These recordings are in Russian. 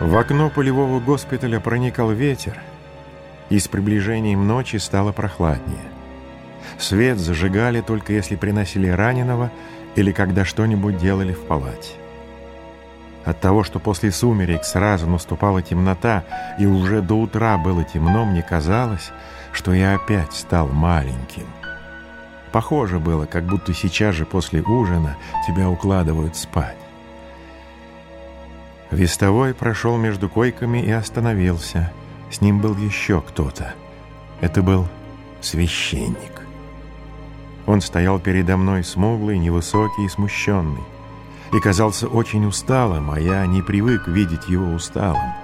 В окно полевого госпиталя проникал ветер, и с приближением ночи стало прохладнее. Свет зажигали только если приносили раненого или когда что-нибудь делали в палате. От того, что после сумерек сразу наступала темнота и уже до утра было темно, мне казалось, что я опять стал маленьким. Похоже было, как будто сейчас же после ужина тебя укладывают спать. Вестовой прошел между койками и остановился. С ним был еще кто-то. Это был священник. Он стоял передо мной смуглый, невысокий и смущенный. И казался очень усталым, а я не привык видеть его усталым.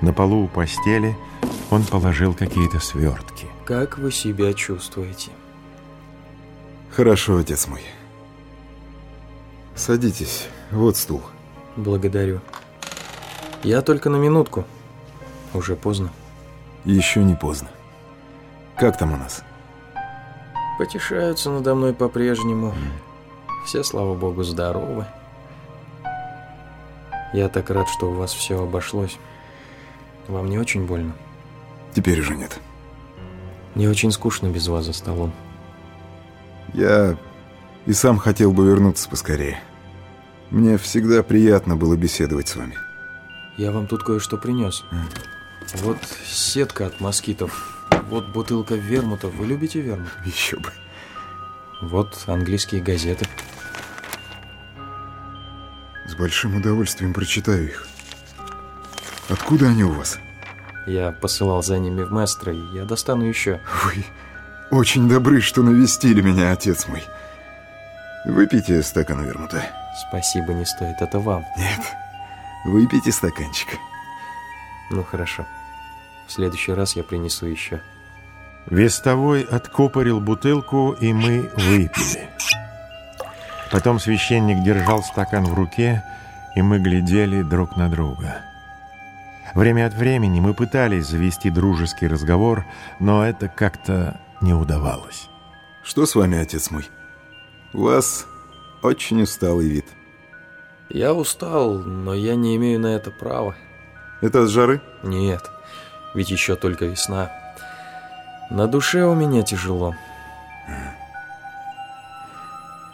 На полу у постели он положил какие-то свертки. Как вы себя чувствуете? Хорошо, отец мой. Садитесь, вот стул. Благодарю. Я только на минутку. Уже поздно. Еще не поздно. Как там у нас? Потешаются надо мной по-прежнему. Все, слава богу, здоровы. Я так рад, что у вас все обошлось. Вам не очень больно? Теперь уже нет. Мне очень скучно без вас за столом. Я и сам хотел бы вернуться поскорее. Мне всегда приятно было беседовать с вами. Я вам тут кое-что принес. Вот сетка от москитов. Вот бутылка вермута. Вы любите вермут? Еще бы. Вот английские газеты. С большим удовольствием прочитаю их. Откуда они у вас? Я посылал за ними в Местро, и я достану еще. Вы очень добры, что навестили меня, отец мой. Выпейте стакан вермута. Спасибо, не стоит. Это вам. Нет. Выпейте стаканчик. Ну, хорошо. В следующий раз я принесу еще. Вестовой откупорил бутылку, и мы выпили. Потом священник держал стакан в руке, и мы глядели друг на друга. Время от времени мы пытались завести дружеский разговор, но это как-то не удавалось. Что с вами, отец мой? У вас очень усталый вид. Я устал, но я не имею на это права. Это от жары? Нет, ведь еще только весна. На душе у меня тяжело.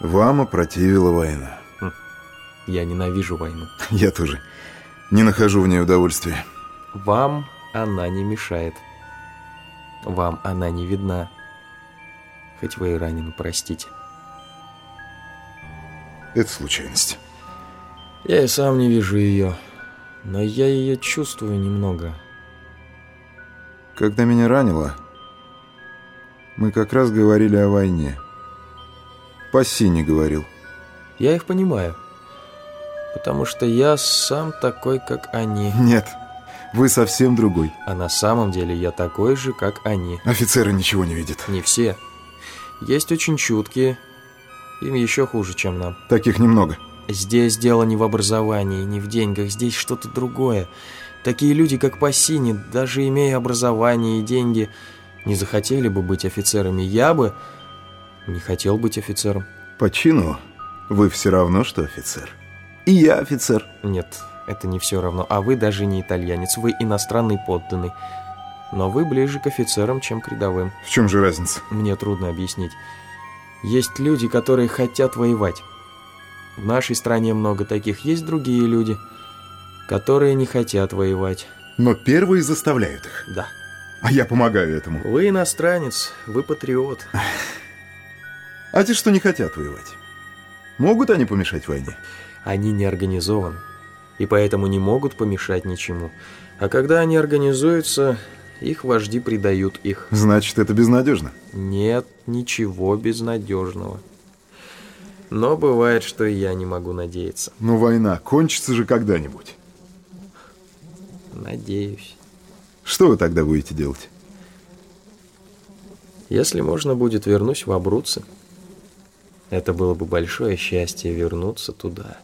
Вам опротивила война. Хм. Я ненавижу войну. Я тоже. Не нахожу в ней удовольствия. Вам она не мешает. Вам она не видна. Хоть вы и ранены, простите. Это случайность. Я и сам не вижу ее, но я ее чувствую немного. Когда меня ранило, мы как раз говорили о войне. Пассини говорил. Я их понимаю, потому что я сам такой, как они. Нет, вы совсем другой. А на самом деле я такой же, как они. Офицеры ничего не видят. Не все. Есть очень чуткие. Им еще хуже, чем нам. Таких немного. Здесь дело не в образовании, не в деньгах, здесь что-то другое. Такие люди, как Пассини, даже имея образование и деньги, не захотели бы быть офицерами. Я бы не хотел быть офицером. По чину вы все равно, что офицер. И я офицер. Нет, это не все равно. А вы даже не итальянец, вы иностранный подданный. Но вы ближе к офицерам, чем к рядовым. В чем же разница? Мне трудно объяснить. Есть люди, которые хотят воевать. В нашей стране много таких. Есть другие люди, которые не хотят воевать. Но первые заставляют их. Да. А я помогаю этому. Вы иностранец, вы патриот. А те, что не хотят воевать, могут они помешать войне? Они не организованы, и поэтому не могут помешать ничему. А когда они организуются, их вожди предают их. Значит, это безнадежно? Нет ничего безнадежного. Но бывает, что и я не могу надеяться. Но война кончится же когда-нибудь. Надеюсь. Что вы тогда будете делать? Если можно будет, вернусь в Абруцци. Это было бы большое счастье вернуться туда.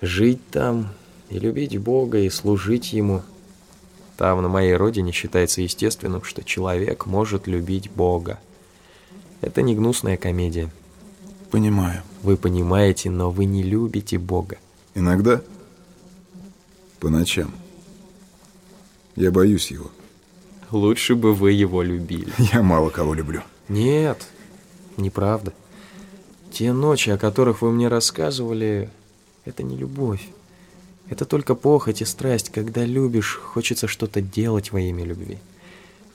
Жить там и любить Бога, и служить Ему. Там, на моей родине, считается естественным, что человек может любить Бога. Это не гнусная комедия. Понимаю. Вы понимаете, но вы не любите Бога. Иногда? По ночам. Я боюсь его. Лучше бы вы его любили. Я мало кого люблю. Нет, неправда. Те ночи, о которых вы мне рассказывали, это не любовь. Это только похоть и страсть, когда любишь, хочется что-то делать во имя любви.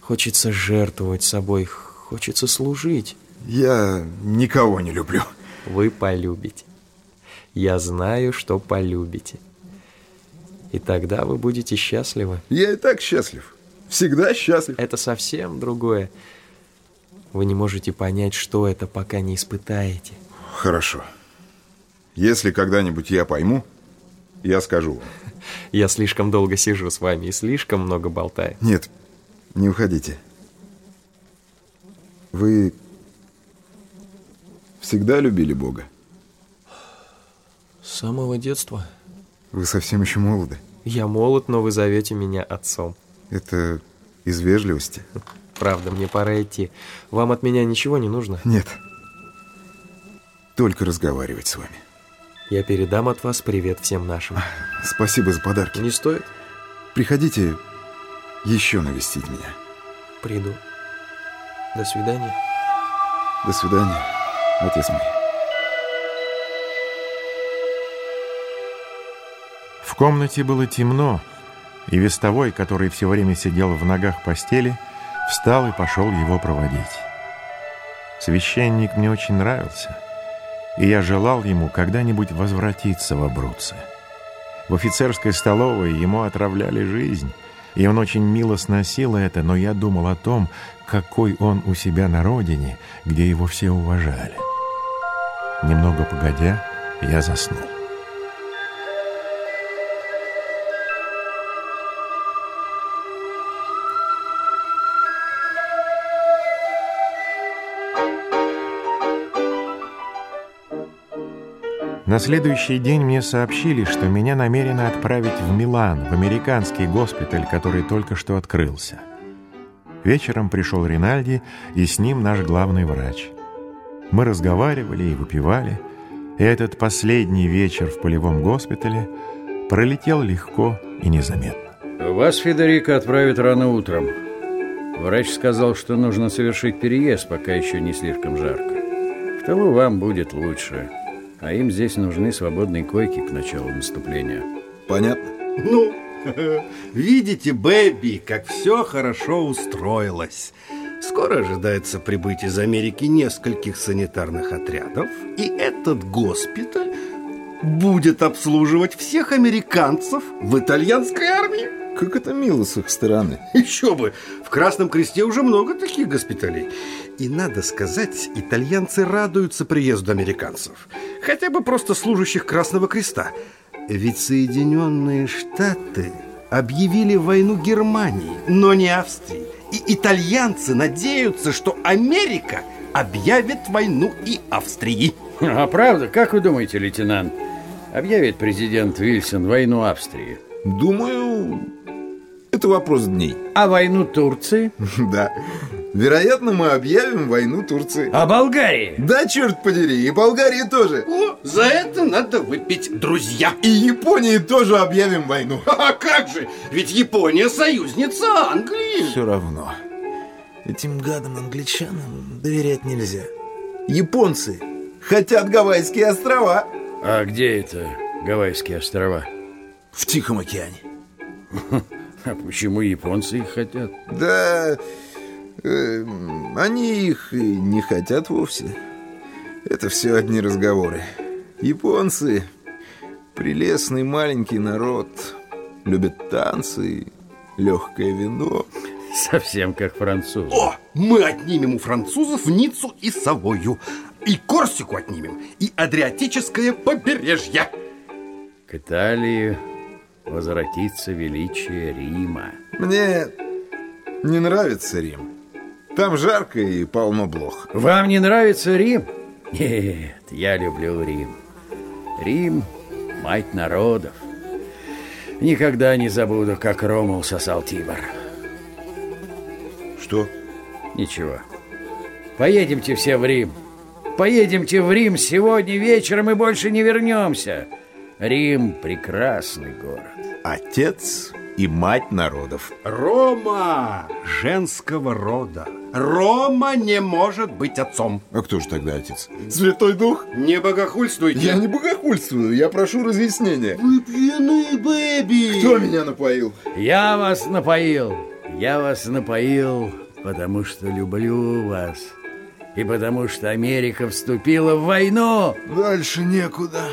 Хочется жертвовать собой, хочется служить. Я никого не люблю. Вы полюбите. Я знаю, что полюбите. И тогда вы будете счастливы. Я и так счастлив. Всегда счастлив. Это совсем другое. Вы не можете понять, что это, пока не испытаете. Хорошо. Если когда-нибудь я пойму, я скажу вам. Я слишком долго сижу с вами и слишком много болтаю. Нет, не уходите. Вы всегда любили Бога? С самого детства. Вы совсем еще молоды. Я молод, но вы зовете меня отцом. Это из вежливости? Правда, мне пора идти. Вам от меня ничего не нужно? Нет. Только разговаривать с вами. Я передам от вас привет всем нашим. Спасибо за подарки. Не стоит? Приходите еще навестить меня. Приду. До свидания. До свидания, отец мой. В комнате было темно, и вестовой, который все время сидел в ногах постели, встал и пошел его проводить. Священник мне очень нравился, и я желал ему когда-нибудь возвратиться в Абруцци. В офицерской столовой ему отравляли жизнь, и он очень мило сносил это, но я думал о том, какой он у себя на родине, где его все уважали. Немного погодя, я заснул. На следующий день мне сообщили, что меня намерены отправить в Милан, в американский госпиталь, который только что открылся. Вечером пришел Ринальди, и с ним наш главный врач. Мы разговаривали и выпивали, и этот последний вечер в полевом госпитале пролетел легко и незаметно. Вас, Федерико, отправят рано утром. Врач сказал, что нужно совершить переезд, пока еще не слишком жарко. В тылу вам будет лучше а им здесь нужны свободные койки к началу наступления. Понятно. Ну, видите, Бэби, как все хорошо устроилось. Скоро ожидается прибыть из Америки нескольких санитарных отрядов, и этот госпиталь будет обслуживать всех американцев в итальянской армии. Как это мило с их стороны. Еще бы! В Красном Кресте уже много таких госпиталей. И надо сказать, итальянцы радуются приезду американцев. Хотя бы просто служащих Красного Креста. Ведь Соединенные Штаты объявили войну Германии, но не Австрии. И итальянцы надеются, что Америка объявит войну и Австрии. А правда, как вы думаете, лейтенант, объявит президент Вильсон войну Австрии? Думаю, это вопрос дней. А войну Турции? Да. Вероятно, мы объявим войну Турции. А Болгарии? Да, черт подери, и Болгарии тоже. О, за это надо выпить, друзья. И Японии тоже объявим войну. А как же? Ведь Япония союзница Англии. Все равно. Этим гадам англичанам доверять нельзя. Японцы хотят Гавайские острова. А где это Гавайские острова? В Тихом океане. А почему японцы их хотят? Да, они их и не хотят вовсе. Это все одни разговоры. Японцы — прелестный маленький народ, любят танцы, легкое вино. Совсем как французы. О, мы отнимем у французов Ниццу и Савою, и Корсику отнимем, и Адриатическое побережье. К Италии возвратится величие Рима. Мне не нравится Рим. Там жарко и полно блох. Вам не нравится Рим? Нет, я люблю Рим. Рим – мать народов. Никогда не забуду, как Ромул сосал Тибр. Что? Ничего. Поедемте все в Рим. Поедемте в Рим сегодня вечером и больше не вернемся. Рим – прекрасный город. отец и мать народов. Рома женского рода. Рома не может быть отцом. А кто же тогда отец? Святой Дух? Не богохульствуйте. Я не богохульствую, я прошу разъяснения. Вы пьяны, бэби. Кто меня напоил? Я вас напоил. Я вас напоил, потому что люблю вас. И потому что Америка вступила в войну. Дальше некуда.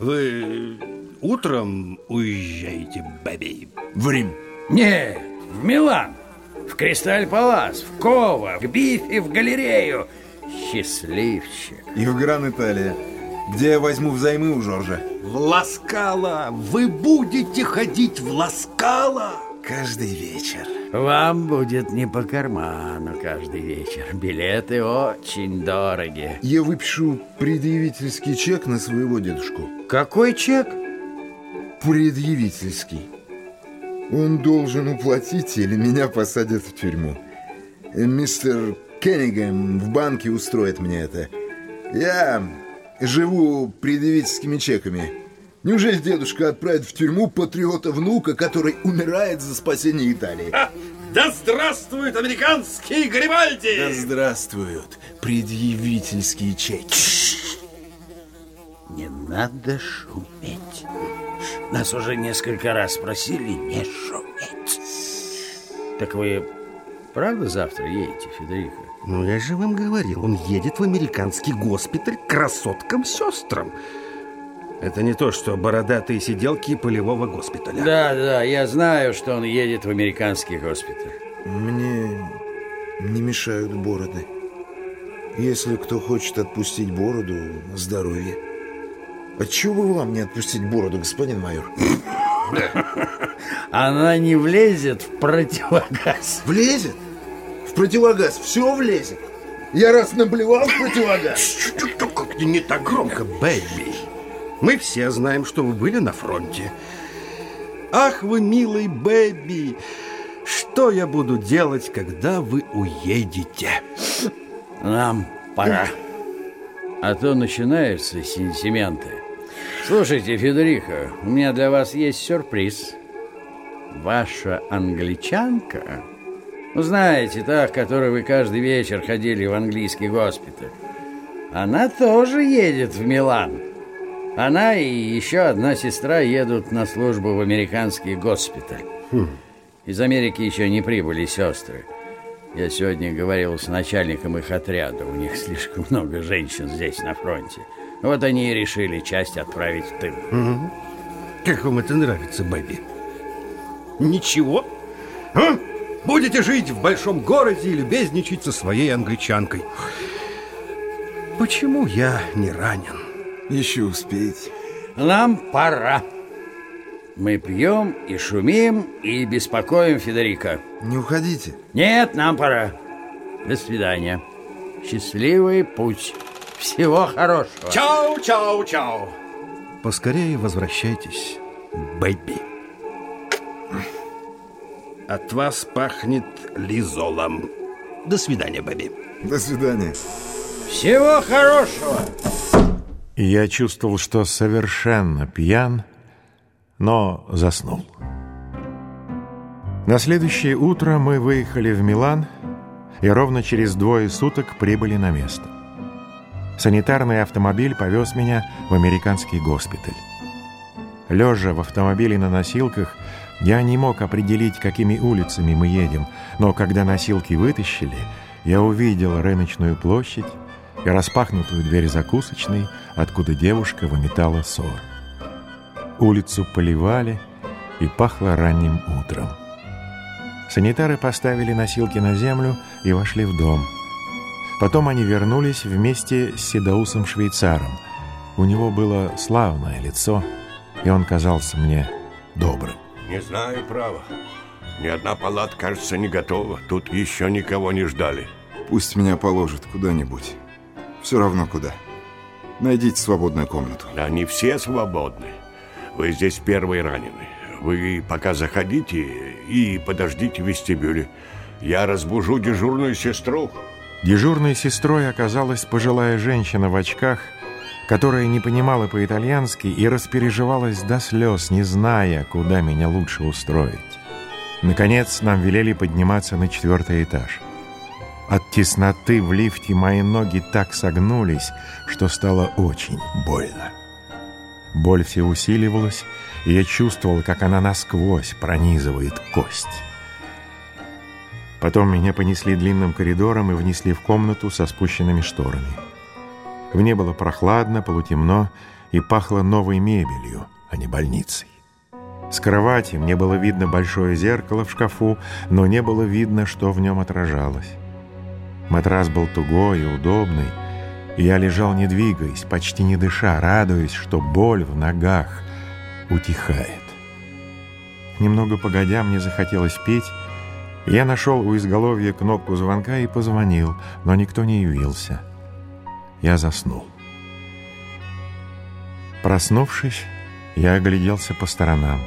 Вы утром уезжаете, бэби? В Рим. Нет, в Милан. В Кристаль-Палас, в Ково, в Бифи, в галерею. Счастливчик. И в Гран-Италия. Где я возьму взаймы у Жоржа? В Ласкало. Вы будете ходить в Ласкало. Каждый вечер. Вам будет не по карману каждый вечер. Билеты очень дорогие. Я выпишу предъявительский чек на своего дедушку. Какой чек? Предъявительский. Он должен уплатить или меня посадят в тюрьму. Мистер Кенниган в банке устроит мне это. Я живу предъявительскими чеками. Неужели дедушка отправит в тюрьму патриота-внука, который умирает за спасение Италии? Да здравствует американский Да Гарибальди! здравствуют предъявительские чеки. Не надо шуметь. Нас уже несколько раз просили не шуметь. Так вы правда завтра едете, Федерико? Ну, я же вам говорил, он едет в американский госпиталь к красоткам-сестрам. Это не то, что бородатые сиделки полевого госпиталя. Да, да, я знаю, что он едет в американский госпиталь. Мне не мешают бороды. Если кто хочет отпустить бороду, здоровье. А чего бы вам не отпустить бороду, господин майор? Она не влезет в противогаз. Влезет? В противогаз все влезет. Я раз наблевал в противогаз. Как не так громко, бэби. Мы все знаем, что вы были на фронте. Ах, вы милый бэби. Что я буду делать, когда вы уедете? Нам пора. А то начинаются сентименты. Слушайте, Федерико, у меня для вас есть сюрприз. Ваша англичанка, ну, знаете, та, к которой вы каждый вечер ходили в английский госпиталь, она тоже едет в Милан. Она и еще одна сестра едут на службу в американский госпиталь. Из Америки еще не прибыли сестры. Я сегодня говорил с начальником их отряда. У них слишком много женщин здесь, на фронте. Вот они и решили часть отправить в тыл. Как вам это нравится, бэби? Ничего? А? Будете жить в большом городе и любезничать со своей англичанкой. Почему я не ранен? Еще успеете. Нам пора. Мы пьем и шумим и беспокоим Федерика. Не уходите. Нет, нам пора. До свидания. Счастливый путь. Всего хорошего. Чау, чау, чау. Поскорее возвращайтесь, бэби. От вас пахнет лизолом. До свидания, бэби. До свидания. Всего хорошего. Я чувствовал, что совершенно пьян, но заснул. На следующее утро мы выехали в Милан и ровно через двое суток прибыли на место. Санитарный автомобиль повез меня в американский госпиталь. Лежа в автомобиле на носилках, я не мог определить, какими улицами мы едем, но когда носилки вытащили, я увидел рыночную площадь и распахнутую дверь закусочной, откуда девушка выметала ссор. Улицу поливали и пахло ранним утром. Санитары поставили носилки на землю и вошли в дом. Потом они вернулись вместе с седоусом швейцаром. У него было славное лицо, и он казался мне добрым. Не знаю, право. Ни одна палата, кажется, не готова. Тут еще никого не ждали. Пусть меня положат куда-нибудь. Все равно куда. Найдите свободную комнату. Они все свободны. Вы здесь первые ранены. Вы пока заходите и подождите в вестибюле. Я разбужу дежурную сестру. Дежурной сестрой оказалась пожилая женщина в очках, которая не понимала по-итальянски и распереживалась до слез, не зная, куда меня лучше устроить. Наконец, нам велели подниматься на четвертый этаж. От тесноты в лифте мои ноги так согнулись, что стало очень больно. Боль все усиливалась, и я чувствовал, как она насквозь пронизывает кость. Потом меня понесли длинным коридором и внесли в комнату со спущенными шторами. В ней было прохладно, полутемно и пахло новой мебелью, а не больницей. С кровати мне было видно большое зеркало в шкафу, но не было видно, что в нем отражалось. Матрас был тугой и удобный, и я лежал не двигаясь, почти не дыша, радуясь, что боль в ногах утихает. Немного погодя, мне захотелось петь, я нашел у изголовья кнопку звонка и позвонил, но никто не явился. Я заснул. Проснувшись, я огляделся по сторонам.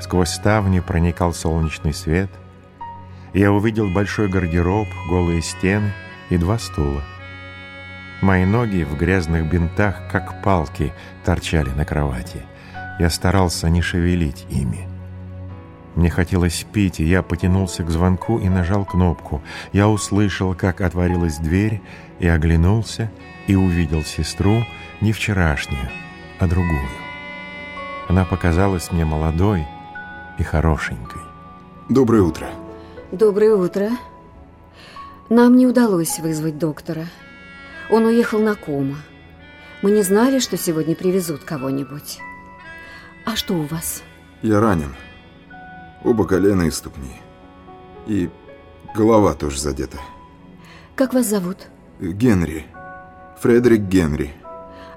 Сквозь ставни проникал солнечный свет. Я увидел большой гардероб, голые стены и два стула. Мои ноги в грязных бинтах, как палки, торчали на кровати. Я старался не шевелить ими. Мне хотелось пить, и я потянулся к звонку и нажал кнопку. Я услышал, как отворилась дверь, и оглянулся, и увидел сестру не вчерашнюю, а другую. Она показалась мне молодой и хорошенькой. Доброе утро. Доброе утро. Нам не удалось вызвать доктора. Он уехал на кома. Мы не знали, что сегодня привезут кого-нибудь. А что у вас? Я ранен. Оба колена и ступни. И голова тоже задета. Как вас зовут? Генри. Фредерик Генри.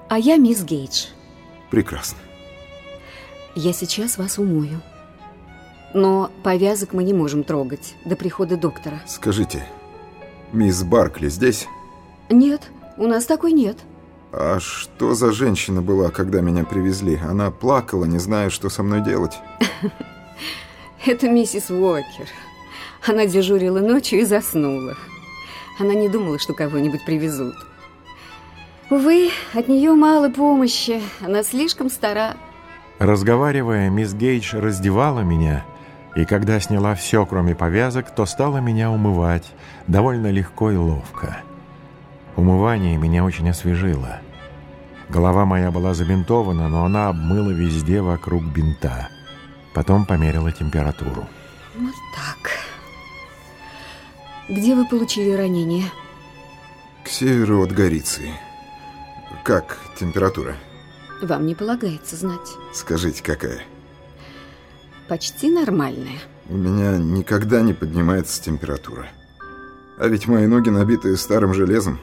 А я мисс Гейдж. Прекрасно. Я сейчас вас умою. Но повязок мы не можем трогать до прихода доктора. Скажите, мисс Баркли здесь? Нет, у нас такой нет. А что за женщина была, когда меня привезли? Она плакала, не зная, что со мной делать. Это миссис Уокер. Она дежурила ночью и заснула. Она не думала, что кого-нибудь привезут. Увы, от нее мало помощи. Она слишком стара. Разговаривая, мисс Гейдж раздевала меня, и когда сняла все, кроме повязок, то стала меня умывать довольно легко и ловко. Умывание меня очень освежило. Голова моя была забинтована, но она обмыла везде вокруг бинта. Потом померила температуру. Вот так. Где вы получили ранение? К северу от Горицы. Как температура? Вам не полагается знать. Скажите, какая? Почти нормальная. У меня никогда не поднимается температура. А ведь мои ноги набиты старым железом.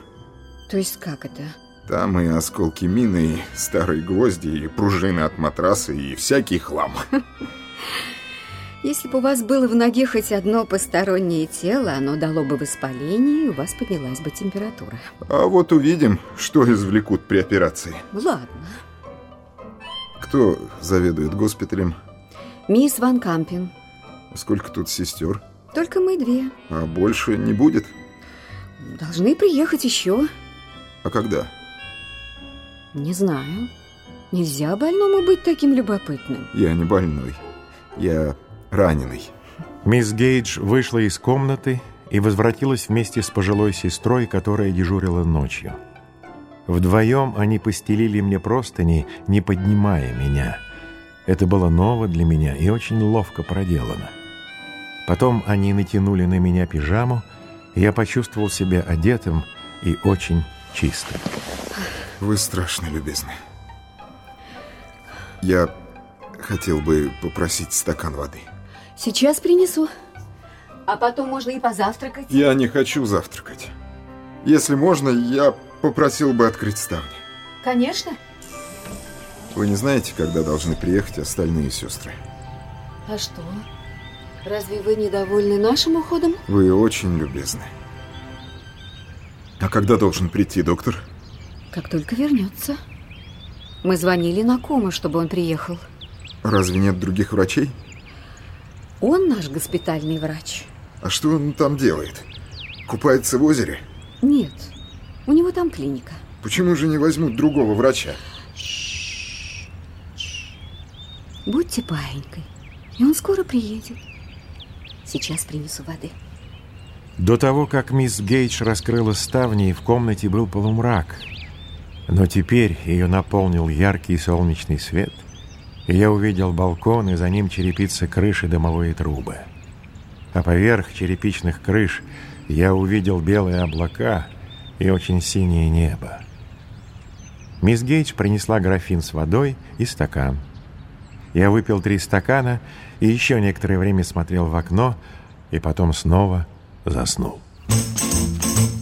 То есть как это? Там и осколки мины, и старые гвозди, и пружины от матраса, и всякий хлам. Если бы у вас было в ноге хоть одно постороннее тело, оно дало бы воспаление, и у вас поднялась бы температура. А вот увидим, что извлекут при операции. Ладно. Кто заведует госпиталем? Мисс Ван Кампин. Сколько тут сестер? Только мы две. А больше не будет? Должны приехать еще. А когда? Не знаю. Нельзя больному быть таким любопытным. Я не больной. Я раненый. Мисс Гейдж вышла из комнаты и возвратилась вместе с пожилой сестрой, которая дежурила ночью. Вдвоем они постелили мне простыни, не поднимая меня. Это было ново для меня и очень ловко проделано. Потом они натянули на меня пижаму, и я почувствовал себя одетым и очень чистым. Вы страшно любезны. Я хотел бы попросить стакан воды. Сейчас принесу. А потом можно и позавтракать. Я не хочу завтракать. Если можно, я попросил бы открыть ставни. Конечно. Вы не знаете, когда должны приехать остальные сестры? А что? Разве вы недовольны нашим уходом? Вы очень любезны. А когда должен прийти доктор? Как только вернется. Мы звонили на кома, чтобы он приехал. Разве нет других врачей? Он наш госпитальный врач. А что он там делает? Купается в озере? Нет, у него там клиника. Почему же не возьмут другого врача? Будьте паинькой, и он скоро приедет. Сейчас принесу воды. До того, как мисс Гейдж раскрыла ставни, в комнате был полумрак. Но теперь ее наполнил яркий солнечный свет, и я увидел балкон, и за ним черепицы крыши дымовые трубы. А поверх черепичных крыш я увидел белые облака и очень синее небо. Мисс Гейдж принесла графин с водой и стакан. Я выпил три стакана и еще некоторое время смотрел в окно, и потом снова заснул. Thank you.